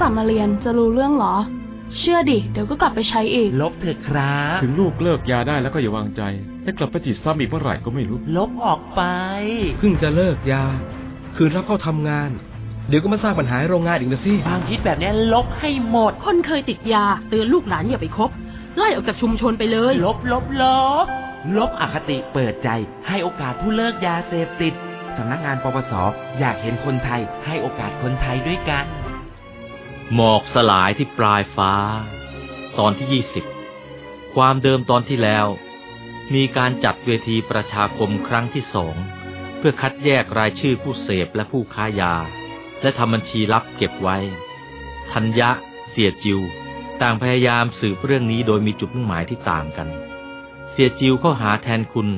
กแล้วกลับมาเรียนจะรู้เรื่องเหรอ เชื่อดิ เดี๋ยวก็กลับไปใช้อีก ลบเถอะครับ ถึงลูกเลิกยาได้แล้วก็อย่าวางใจให้กลับไปติดซ้ำอีกเมื่อไหร่ก็ไม่รู้ ลบออกไป เพิ่งจะเลิกยา คืนรับเข้าทำงาน เดี๋ยวก็มาสร้างปัญหาให้โรงงานอีกนะสิความคิดแบบนี้ลบให้หมด คนเคยติดยา เตือนลูกหลานอย่าไปคบไล่ออกจากชุมชนไปเลย ลบลบลบ ลบอคติเปิดใจ ให้โอกาสผู้เลิกยาเสพติดสำนักงานปปส อยากเห็นคนไทยให้โอกาสคนไทยด้วยกัน หมอกสลายที่ปลายฟ้า ตอนที่ยี่สิบความเดิมตอนที่แล้ว มีการจัดเวทีประชาคมครั้งที่สอง เพื่อคัดแยกรายชื่อผู้เสพและผู้ค้ายา และทำบัญชีลับเก็บไว้ ทัญญะ เสียจิว ต่างพยายามสืบเรื่องนี้โดยมีจุดมุ่งหมายที่ต่างกัน เสียจิวเข้าหาแทนคุณ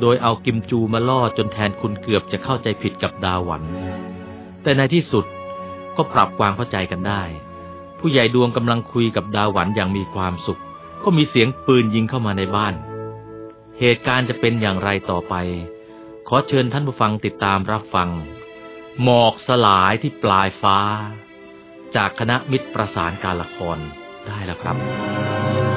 โดยเอากิมจูมาล่อจนแทนคุณเกือบจะเข้าใจผิดกับดาหวัน แต่ในที่สุด ก็ปรับความเข้าใจกันได้ ผู้ใหญ่ดวงกำลังคุยกับดาหวันอย่างมีความสุข ก็มีเสียงปืนยิงเข้ามาในบ้าน เหตุการณ์จะเป็นอย่างไรต่อไป ขอเชิญท่านผู้ฟังติดตามรับฟัง หมอกสลายที่ปลายฟ้า จากคณะมิตรประสานการละครได้แล้วครับ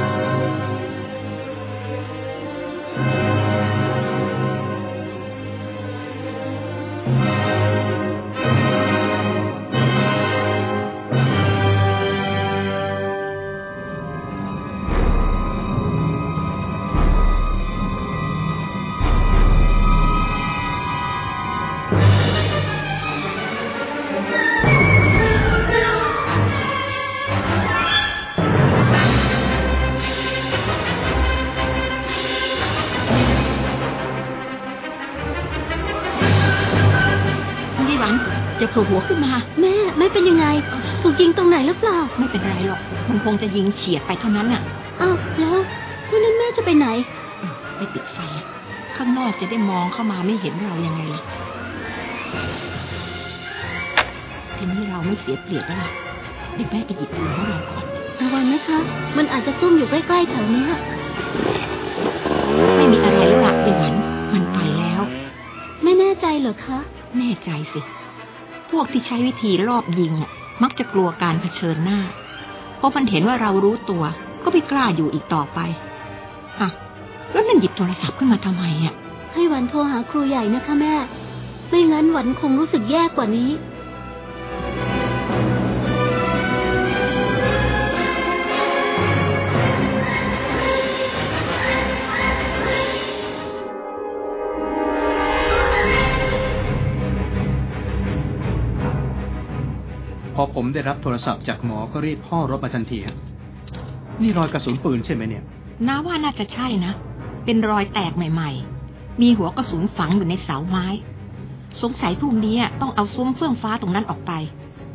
หัวขึ้นมา แม่ไม่เป็นยังไง ถูกยิงตรงไหนหรือเปล่า ไม่เป็นไรหรอก มันคงจะยิงเฉียดไปเท่านั้นน่ะอ้าวแล้ววันนั้นแม่จะไปไหนเออไปปิดไฟอะข้างนอกจะได้มองเข้ามาไม่เห็นเรายังไงล่ะทีนี้เราไม่เสียเปรียบแล้วล่ะเดี๋ยวแม่ไปหยิบปืนของเราก่อนระวังนะคะ มันอาจจะซุ่มอยู่ใกล้ๆแถวเนี้ยไม่มีอะไรแล้วล่ะเป็นหวันมันไปแล้ว ไม่แน่ใจเหรอคะ แน่ใจสิพ วกที่ใช้วิธีรอบยิงมักจะกลัวการเผชิญหน้า เพราะมันเห็นว่าเรารู้ตัวก็ไม่กล้าอยู่อีกต่อไปอะแล้วนั่นหยิบโทรศัพท์ขึ้นมาทำไมอะ ให้วันโทรหาครูใหญ่นะคะแม่ ไม่งั้นหวันคงรู้สึกแย่กว่านี้ อผมได้รับโทรศัพท์จากหมอก็รีบพ่อรถมาทันทีฮะนี่รอยกระสุนปืนใช่ไหมเนี่ยน้าว่าน่าจะใช่นะ เป็นรอยแตกใหม่ ๆ มีหัวกระสุนฝังอยู่ในเสาไม้ สงสัยพรุ่งนี้ต้องเอาซุ้มเฟื่องฟ้าตรงนั้นออกไป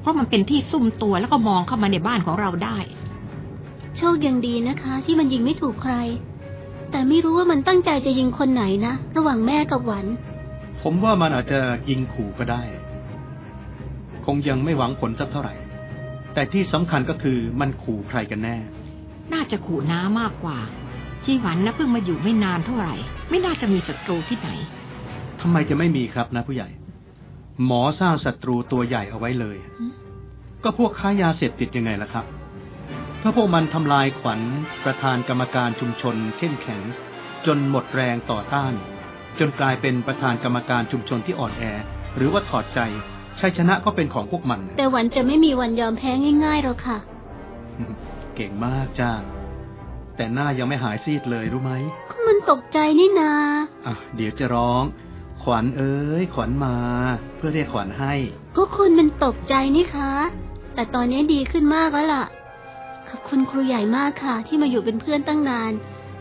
เพราะมันเป็นที่ซุ่มตัวแล้วก็มองเข้ามาในบ้านของเราได้ โชคยังดีนะคะ ที่มันยิงไม่ถูกใคร แต่ไม่รู้ว่ามันตั้งใจจะยิงคนไหนนะ ระหว่างแม่กับหวัน ผมว่ามันอาจจะยิงขู่ก็ได้ค งยังไม่หวังผลสักเท่าไหร่ แต่ที่สำคัญก็คือมันขู่ใครกันแน่ น่าจะขู่น้ามากกว่าชีหวันนะเพิ่งมาอยู่ไม่นานเท่าไหร่ ไม่น่าจะมีศัตรูที่ไหนทำไมจะไม่มีครับนะผู้ใหญ่ หมอสร้างศัตรูตัวใหญ่เอาไว้เลยอืมก็พวกค้ายาเสพติดยังไงล่ะครับ ถ้าพวกมันทำลายขวัญประธานกรรมการชุมชนเข้มแข็ง จนหมดแรงต่อต้าน จนกลายเป็นประธานกรรมการชุมชนที่อ่อนแอ หรือว่าถอดใจ ชัยชนะก็เป็นของพวกมัน แต่หวันจะไม่มีวันยอมแพ้ง่ายๆหรอกค่ะ เก่งมากจ้าแต่หน้ายังไม่หายซีดเลยรู้ไหมก็มันตกใจนี่นาอะเดี๋ยวจะร้อง ขวัญเอ้ย ขวัญมา เพื่อเรียกขวัญให้ ก็คุณมันตกใจนี่คะ แต่ตอนนี้ดีขึ้นมากแล้วล่ะ ขอบคุณครูใหญ่มากค่ะ ที่มาอยู่เป็นเพื่อนตั้งนาน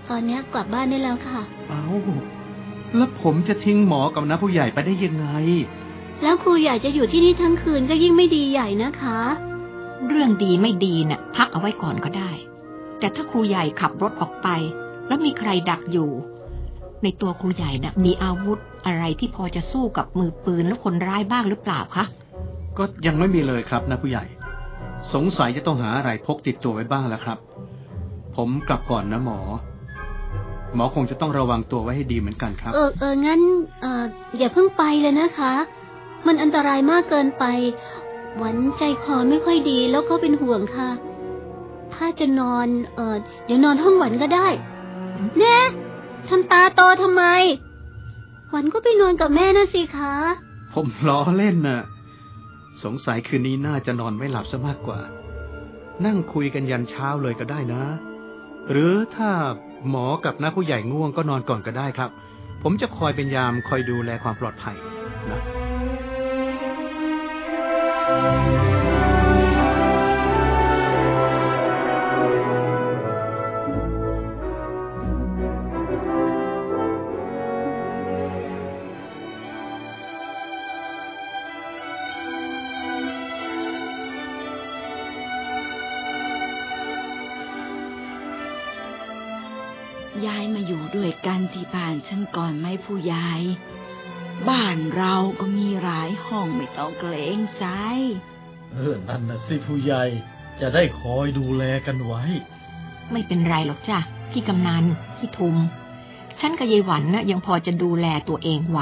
ตอนนี้กลับบ้านได้แล้วค่ะ เอาแล้วผมจะทิ้งหมอกับน้าผู้ใหญ่ไปได้ยังไง แล้วครูใหญ่จะอยู่ที่นี่ทั้งคืนก็ยิ่งไม่ดีใหญ่นะคะ เรื่องดีไม่ดีน่ะ พักเอาไว้ก่อนก็ได้ แต่ถ้าครูใหญ่ขับรถออกไป แล้วมีใครดักอยู่ ในตัวครูใหญ่น่ะ มีอาวุธอะไรที่พอจะสู้กับมือปืนและคนร้ายบ้างหรือเปล่าคะก็ยังไม่มีเลยครับนะผู้ใหญ่ สงสัยจะต้องหาอะไรพกติดตัวไว้บ้างแล้วครับ ผมกลับก่อนนะหมอ หมอคงจะต้องระวังตัวไว้ให้ดีเหมือนกันครับ เออเอองั้น เอออย่าเพิ่งไปเลยนะคะ มันอันตรายมากเกินไป หวันใจคอไม่ค่อยดีแล้วก็เป็นห่วงค่ะ ถ้าจะนอน เออเดี๋ยวนอนห้องหวันก็ได้ แน่ทำตาโตทำไม หวันก็ไปนอนกับแม่น่ะสิคะ ผมล้อเล่นน่ะ สงสัยคืนนี้น่าจะนอนไม่หลับซะมากกว่า นั่งคุยกันยันเช้าเลยก็ได้นะ หรือถ้าหมอกับน้าผู้ใหญ่ง่วงก็นอนก่อนก็ได้ครับ ผมจะคอยเป็นยามคอยดูแลความปลอดภัยนะ ย้ายมาอยู่ด้วยกันที่บ้านฉันก่อนไหมผู้ใหญ่ บ้านเราก็มีหลายห้องไม่ต้องเกรงใจ เออ นั่นนะสิผู้ใหญ่จะได้คอยดูแลกันไว้ ไม่เป็นไรหรอกจ้ะพี่กำนันพี่ทุม ฉันกับยายหวันนะยังพอจะดูแลตัวเองไหว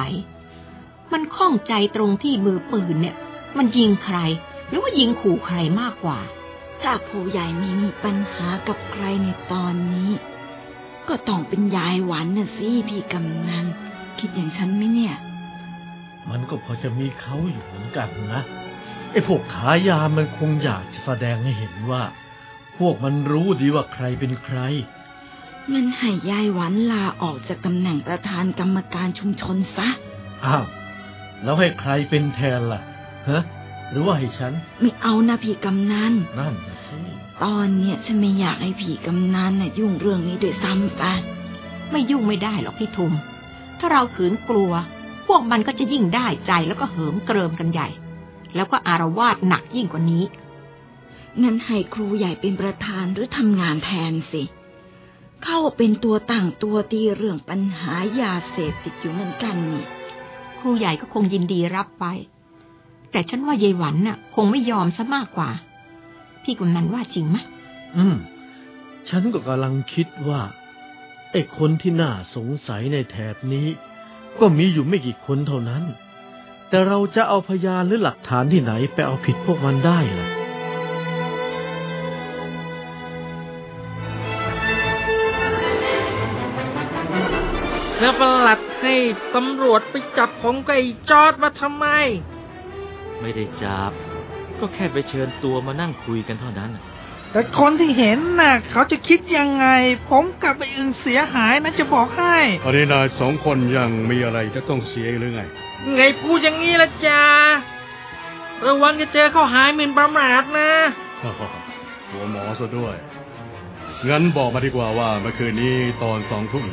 มันข้องใจตรงที่มือปืนเนี่ย มันยิงใคร หรือว่ายิงขู่ใครมากกว่า ถ้าผู้ใหญ่ไม่มีปัญหากับใครในตอนนี้ ก็ต้องเป็นยายหวันน่ะสิพี่กำนันคิดอย่างฉันไหมเนี่ย มันก็พอจะมีเขาอยู่เหมือนกันนะไอ้พวกขายามันคงอยากจะแสดงให้เห็นว่า พวกมันรู้ดีว่าใครเป็นใครงั้นให้ยายหวันลาออกจากตำแหน่งประธานกรรมการชุมชนซะ อ้าว แล้วให้ใครเป็นแทนล่ะฮะหรือว่าให้ฉัน ไม่เอานะพี่กำนันนั่นน่ะสิตอนเนี้ยฉันไม่อยากให้พี่กำนันน่ะยุ่งเรื่องนี้ด้วยซ้ำไปไม่ยุ่งไม่ได้หรอกพี่ทุม ถ้าเราขืนกลัว พวกมันก็จะยิ่งได้ใจแล้วก็เหิมเกริมกันใหญ่ แล้วก็อารวาสหนักยิ่งกว่านี้ งั้นให้ครูใหญ่เป็นประธานหรือทำงานแทนสิ เข้าเป็นตัวตั้งตัวตีเรื่องปัญหายาเสพติดอยู่เหมือนกันนี่ครูใหญ่ก็คงยินดีรับไป แต่ฉันว่ายายหวันน่ะ คงไม่ยอมซะมากกว่า พี่กำนันว่าจริงไหมอืม ฉันก็กำลังคิดว่าไอ้คนที่น่าสงสัยในแถบนี้ ก็มีอยู่ไม่กี่คนเท่านั้น แต่เราจะเอาพยานหรือหลักฐานที่ไหนไปเอาผิดพวกมันได้ล่ะแล้วประหลัดให้ตำรวจไปจับผมกับไอ้จอดมาทำไม ไม่ได้จับ ก็แค่ไปเชิญตัวมานั่งคุยกันเท่านั้นน่ะ แต่คนที่เห็นน่ะ เขาจะคิดยังไง ผมกับไอ้อึ่งเสียหายนะจะบอกให้อันนี้นายสองคนยังมีอะไรจะต้องเสียอีกหรือไง ไงพูดอย่างนี้ละจ้าระวังจะเจอข้อหายหมิ่นประมาทนะหัวหมอซะด้วย งั้นบอกมาดีกว่าว่าเมื่อคืนนี้ตอนสองทุ่ม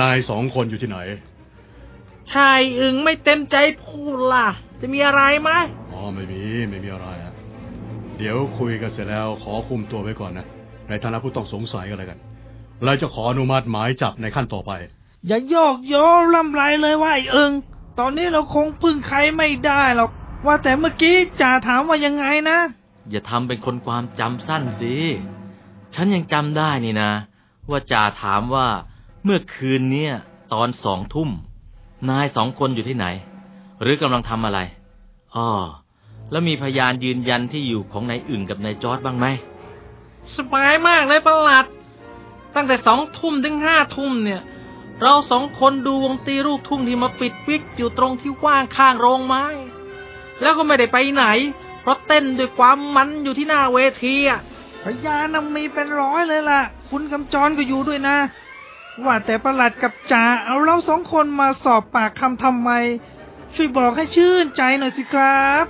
นายสองคนอยู่ที่ไหนชายอึงไม่เต็มใจพูดล่ะ จะมีอะไรไหมอ๋อไม่มี ไม่มีอะไรอะ เดี๋ยวคุยกันเสร็จแล้วขอคุมตัวไว้ก่อนนะ ในฐานะผู้ต้องสงสัยกันเลยกัน เราจะขออนุมัติหมายจับในขั้นต่อไป อย่าโยกโยลำไรเลยว่าไอ้อึงตอนนี้เราคงพึ่งใครไม่ได้หรอก ว่าแต่เมื่อกี้จ่าถามว่ายังไงนะ อย่าทำเป็นคนความจำสั้นสิ ฉันยังจำได้นี่นะ ว่าจ่าถามว่าเมื่อคืนเนี้ยตอนสองทุ่ม นายสองคนอยู่ที่ไหน หรือกำลังทำอะไรอ๋อ แล้วมีพยานยืนยันที่อยู่ของนายอึ่งกับนายจอร์ดบ้างไหมสบายมากเลยประหลัด ตั้งแต่สองทุ่มถึงห้าทุ่มเนี่ย เราสองคนดูวงตีลูกทุ่งที่มาปิดวิกอยู่ตรงที่ว่างข้างโรงไม้ แล้วก็ไม่ได้ไปไหน เพราะเต้นด้วยความมันอยู่ที่หน้าเวทีอะพยานนำมีเป็นร้อยเลยล่ะ คุณกำจรก็อยู่ด้วยนะ ว่าแต่ประหลัดกับจ่าเอาเราสองคนมาสอบปากคำทำไม ช่วยบอกให้ชื่นใจหน่อยสิครับ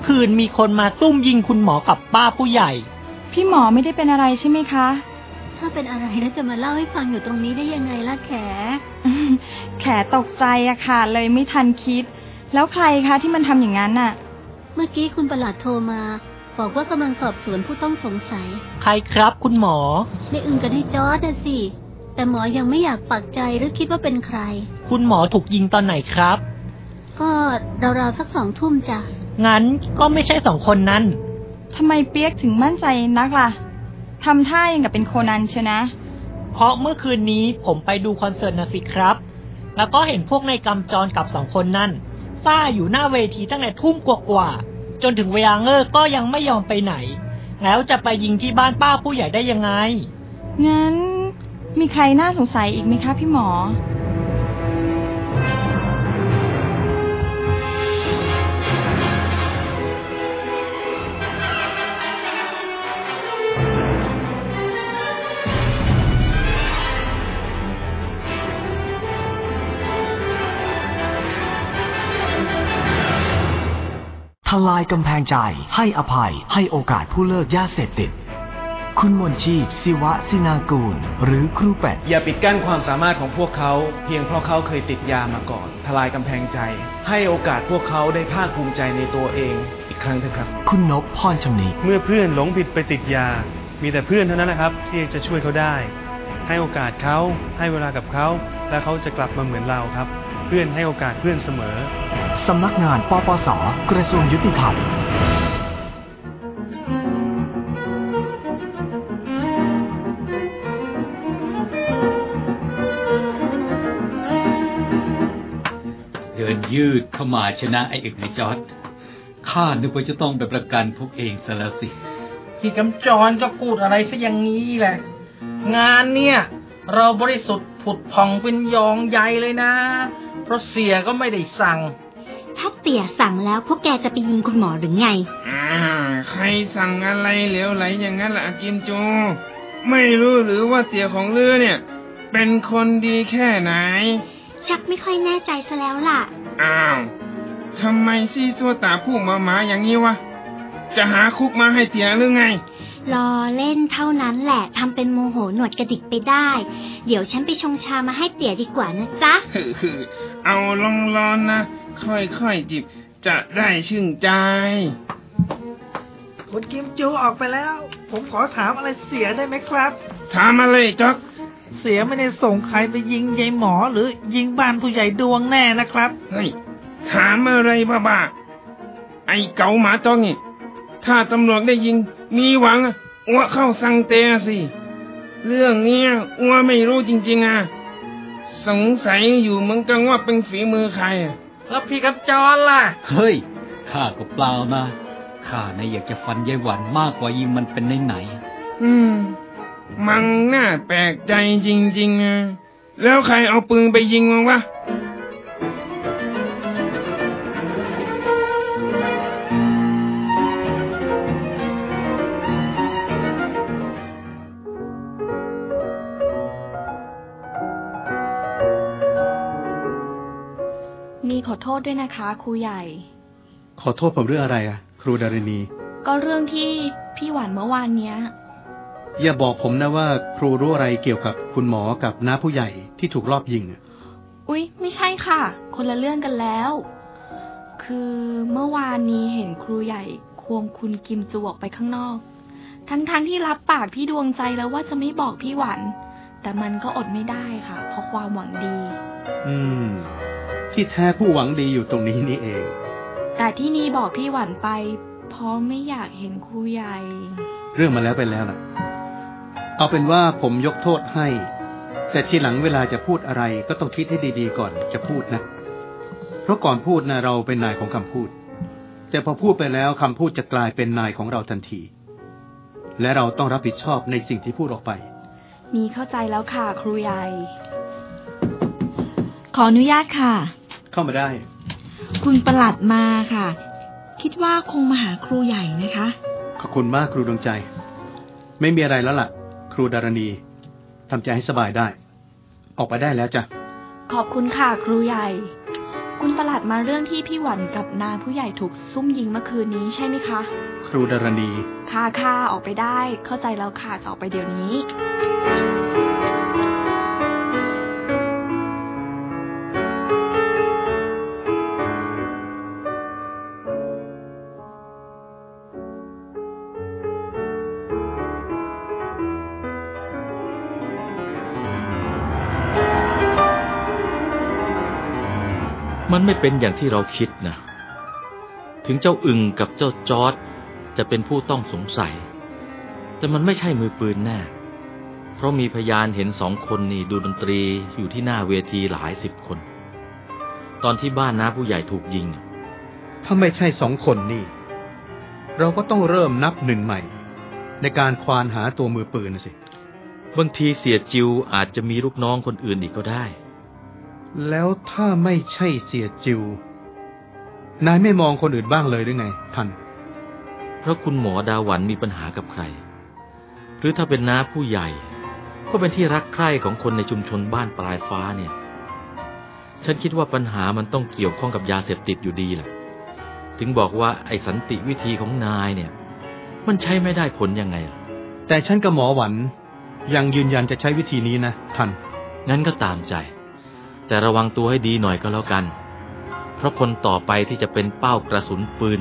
อคืนมีคนมาซุ่มยิงคุณหมอกับป้าผู้ใหญ่ พี่หมอไม่ได้เป็นอะไรใช่ไหมคะ ถ้าเป็นอะไรแล้วจะมาเล่าให้ฟังอยู่ตรงนี้ได้ยังไงล่ะแข แขตกใจอะค่ะ เลยไม่ทันคิด แล้วใครคะที่มันทำอย่างนั้นน่ะ เมื่อกี้คุณประหลัดโทรมา บอกว่ากำลังสอบสวนผู้ต้องสงสัยใครครับคุณหมอในอึ่งกับในจอร์ดน่ะสิ แต่หมอยังไม่อยากปักใจหรือคิดว่าเป็นใคร คุณหมอถูกยิงตอนไหนครับ ก็ราวๆสักสองทุ่มจ้ะ งั้นก็ไม่ใช่สองคนนั้น ทำไมเปียกถึงมั่นใจนักล่ะ ทำท่าอย่างกับเป็นโคนันเชยวนะ เพราะเมื่อคืนนี้ผมไปดูคอนเสิร์ตนะสิครับ แล้วก็เห็นพวกในายกำจรกับสองคนนั่นซ่าอยู่หน้าเวทีตั้งแต่ทุ่มกว่าๆจนถึงเวลาเลิกก็ยังไม่ยอมไปไหน แล้วจะไปยิงที่บ้านป้าผู้ใหญ่ได้ยังไง งั้น มีใครน่าสงสัยอีกไหมคะพี่หมอ ทลายกำแพงใจ ให้อภัย ให้โอกาสผู้เลิกยาเสพติด คุณมนชีพศิวะสินากูล หรือครูเป็ดอย่าปิดกั้นความสามารถของพวกเขา เพียงเพราะเขาเคยติดยามาก่อน ทลายกำแพงใจ ให้โอกาสพวกเขาได้ภาคภูมิใจในตัวเอง อีกครั้งเถอะครับ คุณนพพรชำนิเมื่อเพื่อนหลงผิดไปติดยา มีแต่เพื่อนเท่านั้นแหละครับ ที่จะช่วยเขาได้ ให้โอกาสเขาให้เวลากับเขา แล้วเขาจะกลับมาเหมือนเราครับ เพื่อนให้โอกาสเพื่อนเสมอ สำนักงานปปส กระทรวงยุติธรรมเดินยืดเข้ามาชนะไอ้อึกในจอดข้านึกว่าจะต้องไปประกันพวกเองซะแล้วสิ พี่กำจรก็พูดอะไรซะอย่างนี้แหละ งานเนี่ย เราบริสุทธิ์ผุดผ่องเป็นยองใหญ่เลยนะเพ ราะเสียก็ไม่ได้สั่ง ถ้าเตี่ยสั่งแล้วพวกแกจะไปยิงคุณหมอหรือไง อ่า ใครสั่งอะไรเหลวไหลอย่างนั้นล่ะอากิมจูไม่รู้หรือว่าเตี่ยของเรือเนี่ย เป็นคนดีแค่ไหน ชักไม่ค่อยแน่ใจซะแล้วล่ะ อ้าวทำไมซี่ซัวตาพูดมาหมาอย่างนี้วะ จะหาคุกมาให้เตี่ยหรือไง รอเล่นเท่านั้นแหละทำเป็นโมโหหนวดกระดิกไปได้ เดี๋ยวฉันไปชงชามาให้เตี่ยดีกว่านะจ๊ะ เอาลองร้อนนะ ค่อยๆจิบ จะได้ชื่นใจ คุณกิมจูออกไปแล้ว ผมขอถามอะไรเสียได้ไหมครับถามอะไรจ๊อกเสียไม่ได้ส่งใครไปยิงยายหมอหรือยิงบ้านผู้ใหญ่ดวงแน่นะครับเฮ้ยถามอะไรบ้าๆไอ้เก๋าหมาจ้องนี่ถ้าตำรวจได้ยิง มีหวังอะอ้วเข้าสังเตะสิ เรื่องเนี้ยอ้วไม่รู้จริง ๆอะ สงสัยอยู่เหมือนกันว่าเป็นฝีมือใครอะแล้วพี่กับจรล่ะ เฮ้ย ข้าก็เปล่านะ ข้าในยอยากจะฟันยายหวันมากกว่ายิงมันเป็นไหนไหน อืม มันน่าแปลกใจจริงๆนะแล้วใครเอาปืนไปยิงมันวะ ษด้วยนะคะ ครูใหญ่ ขอโทษผมเรื่องอะไรอะครูดารณี ก็เรื่องที่พี่หวานเมื่อวานเนี้ย อย่าบอกผมนะว่าครูรู้อะไรเกี่ยวกับคุณหมอกับน้าผู้ใหญ่ที่ถูกลอบยิงอะอุ๊ย ไม่ใช่ค่ะ คนละเรื่องกันแล้ว คือเมื่อวานนี้เห็นครูใหญ่ควงคุณกิมจูออกไปข้างนอก ทั้งๆทที่รับปากพี่ดวงใจแล้วว่าจะไม่บอกพี่หวัน แต่มันก็อดไม่ได้ค่ะ เพราะความหวังดี อืม ที่แท้ผู้หวังดีอยู่ตรงนี้นี่เอง แต่ที่นี่บอกพี่หวันไป เพราะไม่อยากเห็นครูใหญ่ เรื่องมาแล้วไปแล้วนะเอาเป็นว่าผมยกโทษให้ แต่ทีหลังเวลาจะพูดอะไรก็ต้องคิดให้ดีๆก่อนจะพูดนะ เพราะก่อนพูดนะเราเป็นนายของคำพูด แต่พอพูดไปแล้วคำพูดจะกลายเป็นนายของเราทันที และเราต้องรับผิดชอบในสิ่งที่พูดออกไปมีเข้าใจแล้วค่ะครูใหญ่ ขออนุญาตค่ะ เข้ามาได้ คุณประหลัดมาค่ะ คิดว่าคงมาหาครูใหญ่นะคะ ขอบคุณมากครูดวงใจ ไม่มีอะไรแล้วล่ะ ครูดารณีทำใจให้สบายได้ ออกไปได้แล้วจ้ะ ขอบคุณค่ะครูใหญ่ คุณประหลัดมาเรื่องที่พี่หวันกับนาผู้ใหญ่ถูกซุ่มยิงเมื่อคืนนี้ใช่ไหมคะ ครูดารณี ค่ะค่ะออกไปได้ เข้าใจแล้วค่ะจะออกไปเดี๋ยวนี้ ไม่เป็นอย่างที่เราคิดนะ ถึงเจ้าอึงกับเจ้าจอร์ดจะเป็นผู้ต้องสงสัย แต่มันไม่ใช่มือปืนแน่ เพราะมีพยานเห็นสองคนนี่ดูดนตรีอยู่ที่หน้าเวทีหลายสิบคน ตอนที่บ้านน้าผู้ใหญ่ถูกยิง ถ้าไม่ใช่สองคนนี่ เราก็ต้องเริ่มนับหนึ่งใหม่ ในการควานหาตัวมือปืนนะสิ บางทีเสียจิวอาจจะมีลูกน้องคนอื่นอีกก็ได้ แล้วถ้าไม่ใช่เสียจิวนายไม่มองคนอื่นบ้างเลยหรือไงทันเพราะคุณหมอดาหวันมีปัญหากับใคร หรือถ้าเป็นน้าผู้ใหญ่ ก็เป็นที่รักใคร่ของคนในชุมชนบ้านปลายฟ้าเนี่ย ฉันคิดว่าปัญหามันต้องเกี่ยวข้องกับยาเสพติดอยู่ดีแหละ ถึงบอกว่าไอ้สันติวิธีของนายเนี่ย มันใช้ไม่ได้ผลยังไงล่ะแต่ฉันกับหมอหวันยังยืนยันจะใช้วิธีนี้นะทันงั้นก็ตามใจ แต่ระวังตัวให้ดีหน่อยก็แล้วกัน เพราะคนต่อไปที่จะเป็นเป้ากระสุนปืน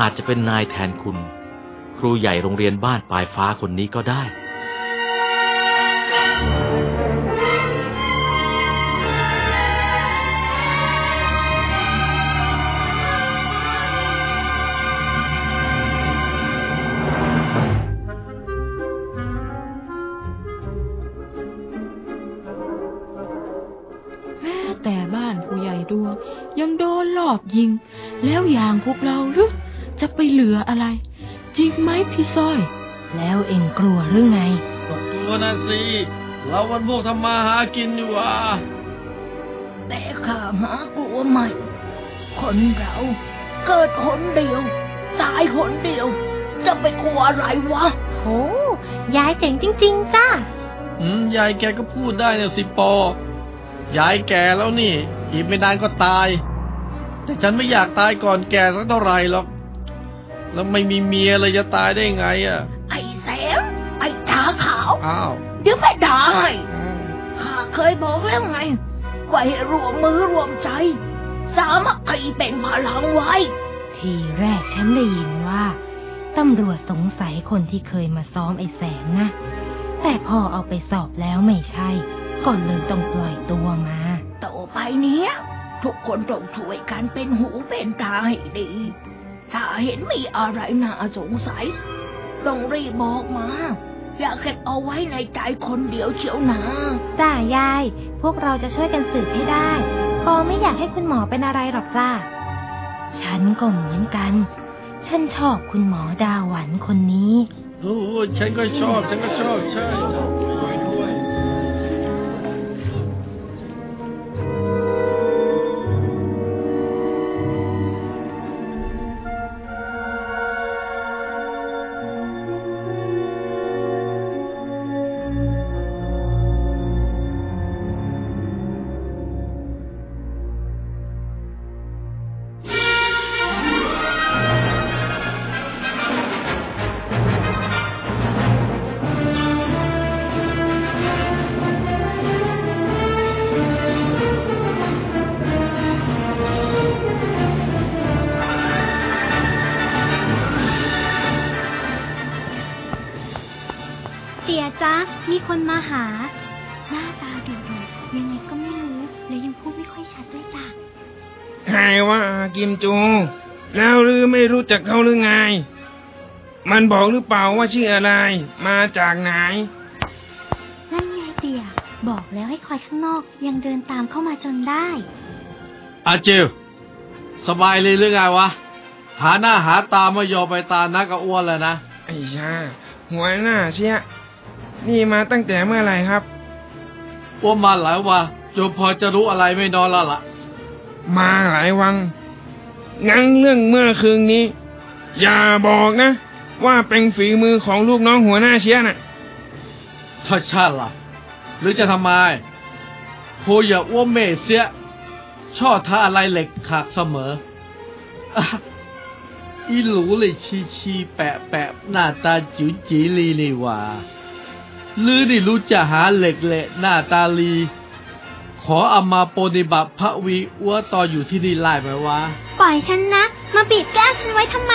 อาจจะเป็นนายแทนคุณ ครูใหญ่โรงเรียนบ้านปลายฟ้าคนนี้ก็ได้ งไหมพี่สร้อย แล้วเอ็งกลัวหรือไง ก็ตัวนะสิเรามันพวกทำมาหากินอยู่อะแต่ข้าหากลัวไม่ คนเราเกิดหนเดียว ตายหนเดียว จะไปกลัวอะไรวะโหยายเจ๋งจริง ๆ จ้าอืมยายแกก็พูดได้เนี่ยสิปอ ยายแกแล้วนี่ อีกไม่นานก็ตาย แต่ฉันไม่อยากตายก่อนแกสักเท่าไหร่หรอก แล้วไม่มีเมียเลยจะตายได้ไงอะ ไอ้แสงไอ้ตาขาว อ้าว เดี๋ยวแม่ด่าให้ข้าเคยบอกแล้วไงว่าให้รวมมือรวมใจ สามัคคีเป็นพลังไว้ ทีแรกฉันได้ยินว่าตำรวจสงสัยคนที่เคยมาซ้อมไอ้แสงนะ แต่พอเอาไปสอบแล้วไม่ใช่ก็เลยต้องปล่อยตัวมาต่อไปเนี้ยทุกคนต้องช่วยกันเป็นหูเป็นตาให้ดี ถ้าเห็นมีอะไรน่าสงสัย ต้องรีบบอกมา อย่าเก็บเอาไว้ในใจคนเดียวเชียวนะจ้ายาย พวกเราจะช่วยกันสืบให้ได้ปอไม่อยากให้คุณหมอเป็นอะไรหรอกจ้า ฉันก็เหมือนกัน ฉันชอบคุณหมอดาหวันคนนี้ โอ้ ฉันก็ชอบ ฉันก็ชอบ ใช่ คนมาหา หน้าตาดุยังไงก็ไม่รู้และยังพูดไม่ค่อยชัดด้วยจ้ะใครว่ากิมจู แล้วหรือไม่รู้จักเขาหรือไง มันบอกหรือเปล่าว่าชื่ออะไร มาจากไหน นั่นไงเตี่ยบอกแล้วให้คอยข้างนอกยังเดินตามเข้ามาจนได้อาจิวสบายเลยหรือไงวะ หาหน้าหาตาไม่ยอมไปตานักก็อ้วนแล้วนะไอ้ชาหัวหน้าเชีย นี่มาตั้งแต่เมื่อไหร่ครับอ้วนมาหลายวันจนพอจะรู้อะไรไม่นอนแล้วล่ะมาหลายวังงั้นเรื่องเมื่อคืนนี้ อย่าบอกนะ ว่าเป็นฝีมือของลูกน้องหัวหน้าเชียน่ะถ้าชาติล่ะ หรือจะทำไมโคอย่าอ้วนเมเสียชอบท้าอะไรเหล็กขากเสมออะอีหลูเลยชีชีแปะแปะหน้าตาจิ๋วจีลีนี่หว่า หรือนี่รู้จะหาเหล็กเละหน้าตาลี ขอเอามาปฏิบัติพระวีอ้วตออยู่ที่นี่ไล่ไหมวะ ปล่อยฉันนะ มาบีบแก้มฉันไว้ทำไม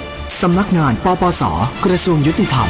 สำนักงานปปส กระทรวงยุติธรรม